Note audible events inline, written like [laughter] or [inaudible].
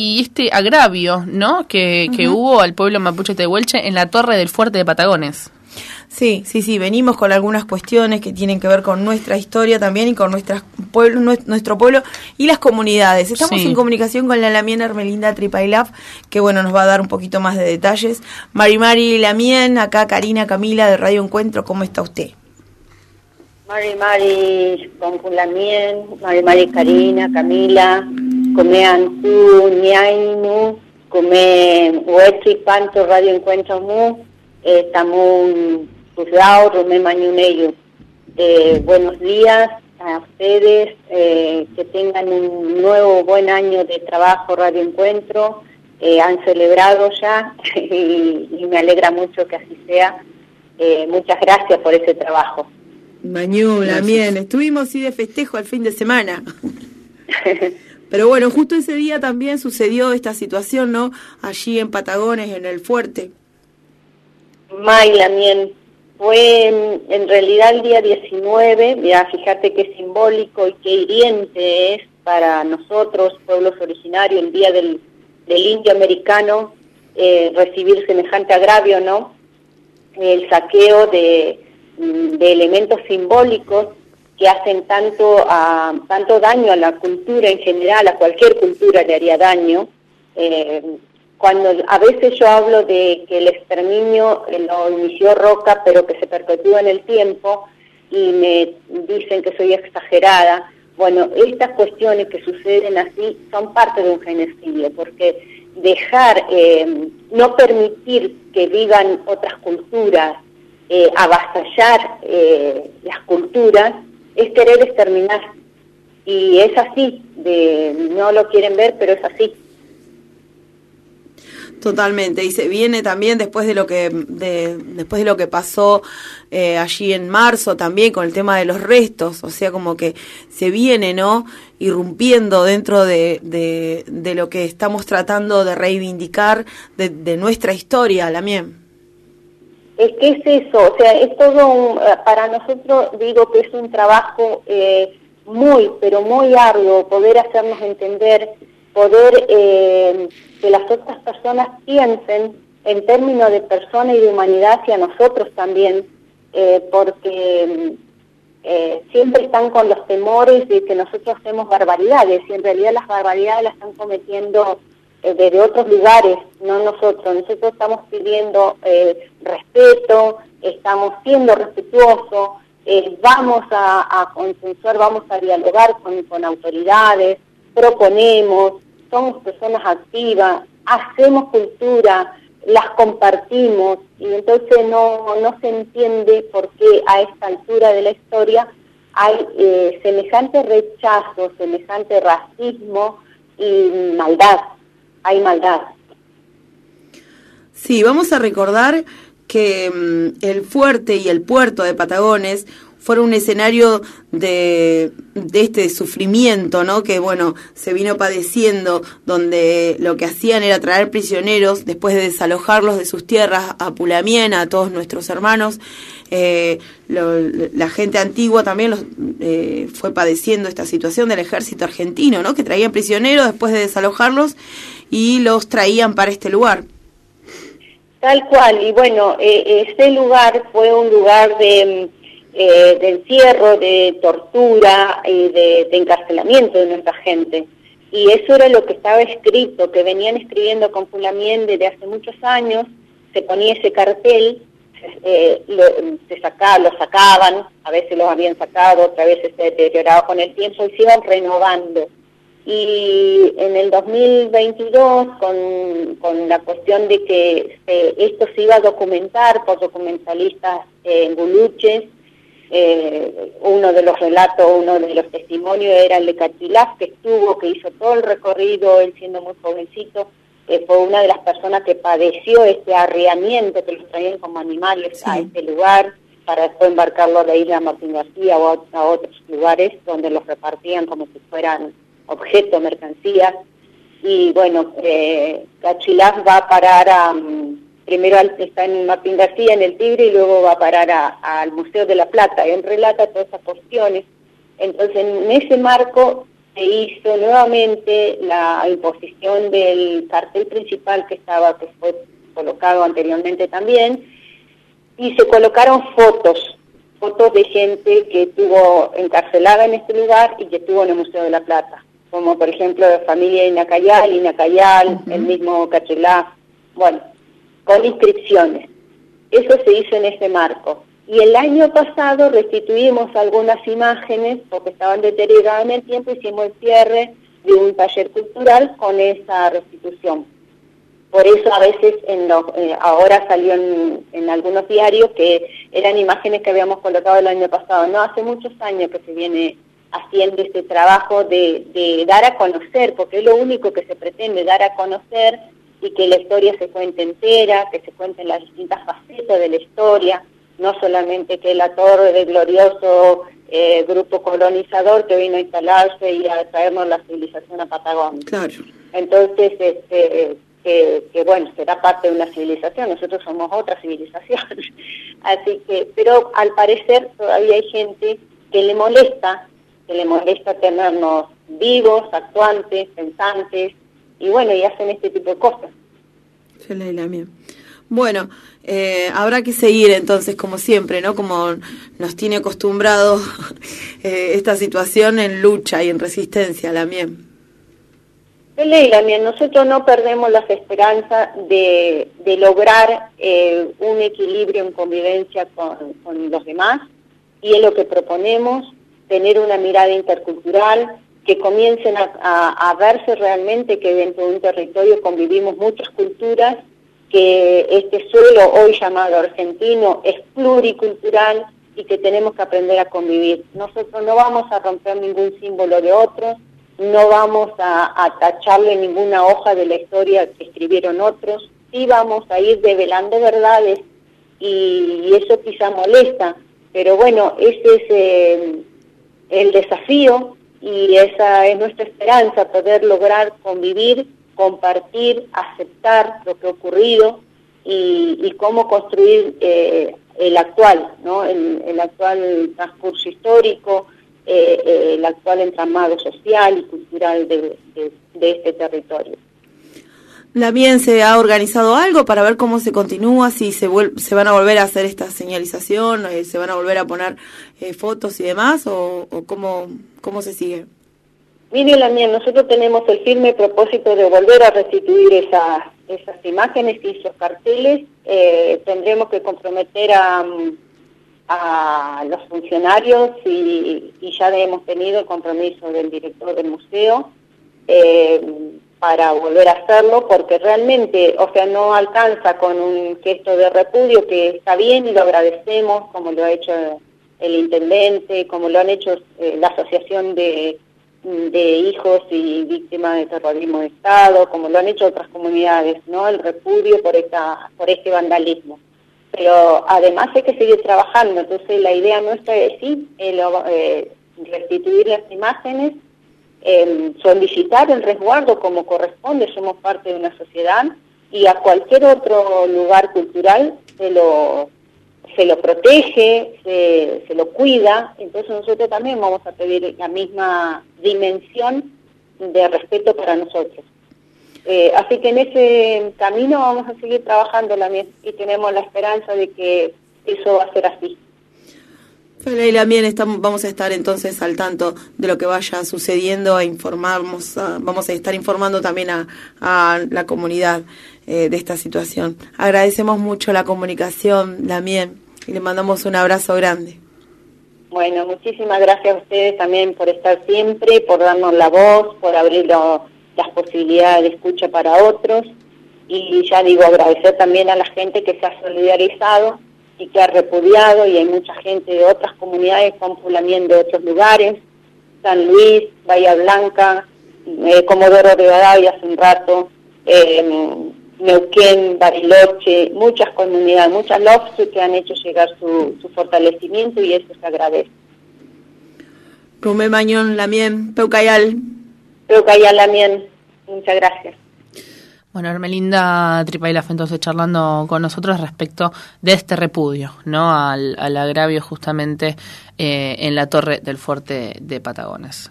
y este agravio, ¿no? Que, que hubo al pueblo mapuche tehuelche en la torre del fuerte de Patagones. Sí, sí, sí, venimos con algunas cuestiones que tienen que ver con nuestra historia también y con nuestras pueblo, nuestro pueblo y las comunidades. Estamos en comunicación con la Lamien Hermelinda Tripailaf, que bueno, nos va a dar un poquito más de detalles. Mari Mari Lamien, acá Karina Camila de Radio Encuentro, ¿cómo está usted? Mari Mari con Lamien, Mari Mari Karina, Camila, comean tu, Niainu, come Huechi Panto Radio Encuentro Mu, estamos juzgados, Romé Mañunello. Eh, buenos días a ustedes, eh, que tengan un nuevo buen año de trabajo Radio Encuentro. Eh, han celebrado ya [laughs] y, me alegra mucho que así sea. Eh, muchas gracias por ese trabajo. Mañuna, bien, estuvimos sí de festejo al fin de semana. [laughs] Pero bueno, justo ese día también sucedió esta situación, ¿no? Allí en Patagones, en el fuerte. Mayla, bien. Fue en, realidad el día 19, ya fíjate qué simbólico y qué hiriente es para nosotros, pueblos originarios, el día del, indio americano, eh, recibir semejante agravio, ¿no? El saqueo de, de elementos simbólicos que hacen tanto, a, tanto daño a la cultura en general, a cualquier cultura le haría daño. Eh, cuando a veces yo hablo de que el exterminio eh, lo inició Roca, pero que se perpetúa en el tiempo, y me dicen que soy exagerada, bueno, estas cuestiones que suceden así son parte de un genocidio, porque dejar, eh, no permitir que vivan otras culturas, eh, avasallar eh, las culturas, es querer exterminar. Y es así, de, no lo quieren ver, pero es así. Totalmente, y se viene también después de lo que de, después de lo que pasó eh, allí en marzo también con el tema de los restos, o sea como que se viene, ¿no? Irrumpiendo dentro de, de, lo que estamos tratando de reivindicar de, nuestra historia, la mía. Es que es eso, o sea, es todo para nosotros digo que es un trabajo eh, muy, pero muy arduo poder hacernos entender poder eh, que las otras personas piensen en términos de persona y de humanidad hacia nosotros también, eh, porque eh, siempre están con los temores de que nosotros hacemos barbaridades y en realidad las barbaridades las están cometiendo desde otros lugares, no nosotros. Nosotros estamos pidiendo respeto, estamos siendo respetuosos, vamos a, a consensuar, vamos a dialogar con, con autoridades, proponemos, somos personas activas, hacemos cultura, las compartimos y entonces no, no se entiende por qué a esta altura de la historia hay eh, semejante rechazo, semejante racismo y maldad, hay maldad. Sí, vamos a recordar que mm, el fuerte y el puerto de Patagones fueron un escenario de, de este sufrimiento, ¿no? Que, bueno, se vino padeciendo, donde lo que hacían era traer prisioneros después de desalojarlos de sus tierras a Pulamien, a todos nuestros hermanos. Eh, la gente antigua también los, eh, fue padeciendo esta situación del ejército argentino, ¿no? Que traían prisioneros después de desalojarlos y los traían para este lugar. Tal cual, y bueno, eh, este lugar fue un lugar de eh, de encierro, de tortura y de, encarcelamiento de nuestra gente. Y eso era lo que estaba escrito, que venían escribiendo con Fulamien desde hace muchos años, se ponía ese cartel, eh, lo, se sacaba, lo sacaban, a veces los habían sacado, otra vez se deterioraba con el tiempo y se iban renovando. Y en el 2022, con, con la cuestión de que esto se iba a documentar por documentalistas en Guluches, eh, uno de los relatos, uno de los testimonios era el de Catilaf, que estuvo, que hizo todo el recorrido, él siendo muy jovencito, eh, fue una de las personas que padeció este arriamiento que los traían como animales a este lugar para después embarcarlo a la isla Martín García o a, otros lugares donde los repartían como si fueran objetos, mercancías. Y bueno, eh, Cachilaf va a parar a... Mm, primero está en Martín García, en el Tigre, y luego va a parar al Museo de la Plata. Él relata todas esas cuestiones. Entonces, en ese marco se hizo nuevamente la imposición del cartel principal que estaba, que fue colocado anteriormente también, y se colocaron fotos, fotos de gente que estuvo encarcelada en este lugar y que estuvo en el Museo de la Plata, como por ejemplo la familia Inacayal, Inacayal, el mismo Cachelá, bueno, con inscripciones. Eso se hizo en ese marco. Y el año pasado restituimos algunas imágenes porque estaban deterioradas en el tiempo, hicimos el cierre de un taller cultural con esa restitución. Por eso a veces en eh, ahora salió en, algunos diarios que eran imágenes que habíamos colocado el año pasado. No, hace muchos años que se viene haciendo este trabajo de, de dar a conocer, porque es lo único que se pretende, dar a conocer y que la historia se cuente entera, que se cuenten las distintas facetas de la historia no solamente que la torre del glorioso eh, grupo colonizador que vino a instalarse y a traernos la civilización a Patagonia. Claro. Entonces, este, que, bueno, será parte de una civilización, nosotros somos otra civilización. [laughs] Así que, pero al parecer todavía hay gente que le molesta, que le molesta tenernos vivos, actuantes, pensantes, y bueno, y hacen este tipo de cosas. Se la bien. Bueno, eh, habrá que seguir entonces, como siempre, ¿no? Como nos tiene acostumbrado [laughs] eh, esta situación en lucha y en resistencia, la mien. Ley, mien, nosotros no perdemos las esperanzas de, de lograr eh, un equilibrio en convivencia con, con los demás y es lo que proponemos, tener una mirada intercultural, que comiencen a, verse realmente que dentro de un territorio convivimos muchas culturas que este suelo hoy llamado argentino es pluricultural y que tenemos que aprender a convivir. Nosotros no vamos a romper ningún símbolo de otros, no vamos a, tacharle ninguna hoja de la historia que escribieron otros, sí vamos a ir develando verdades y, eso quizá molesta, pero bueno, ese es eh, el desafío y esa es nuestra esperanza, poder lograr convivir compartir, aceptar lo que ha ocurrido y, cómo construir eh, el actual, ¿no? el, actual transcurso histórico, eh, eh, el actual entramado social y cultural de, este territorio. ¿También se ha organizado algo para ver cómo se continúa, si se, se van a volver a hacer esta señalización, se van a volver a poner fotos y demás, o, o cómo, cómo se sigue? Mire la mía, nosotros tenemos el firme propósito de volver a restituir esas, esas imágenes y esos carteles. Eh, tendremos que comprometer a, a los funcionarios y, ya hemos tenido el compromiso del director del museo eh, para volver a hacerlo, porque realmente, o sea, no alcanza con un gesto de repudio que está bien y lo agradecemos, como lo ha hecho el intendente, como lo han hecho eh, la asociación de de hijos y víctimas de terrorismo de Estado, como lo han hecho otras comunidades, ¿no? El repudio por esta por este vandalismo. Pero además hay que seguir trabajando, entonces la idea nuestra es sí, eh, restituir las imágenes, eh, solicitar el resguardo como corresponde, somos parte de una sociedad, y a cualquier otro lugar cultural se lo se lo protege, se, se, lo cuida, entonces nosotros también vamos a pedir la misma dimensión de respeto para nosotros. Eh, así que en ese camino vamos a seguir trabajando y tenemos la esperanza de que eso va a ser así. Y también estamos, vamos a estar entonces al tanto de lo que vaya sucediendo e informarnos, vamos a estar informando también a, a la comunidad eh, de esta situación. Agradecemos mucho la comunicación, Damien, y le mandamos un abrazo grande. Bueno, muchísimas gracias a ustedes también por estar siempre, por darnos la voz, por abrir las posibilidades de escucha para otros. Y ya digo, agradecer también a la gente que se ha solidarizado y que ha repudiado, y hay mucha gente de otras comunidades con también de otros lugares, San Luis, Bahía Blanca, eh, Comodoro de Badavia hace un rato, eh, Neuquén, Bariloche, muchas comunidades, muchas LOFS que han hecho llegar su, fortalecimiento y eso se agradece. Rumé Mañón, Lamien, Peucayal. Peucayal, Lamien, muchas gracias. Bueno, Hermelinda Tripailaf entonces charlando con nosotros respecto de este repudio, ¿no? Al, agravio justamente eh, en la torre del fuerte de Patagones.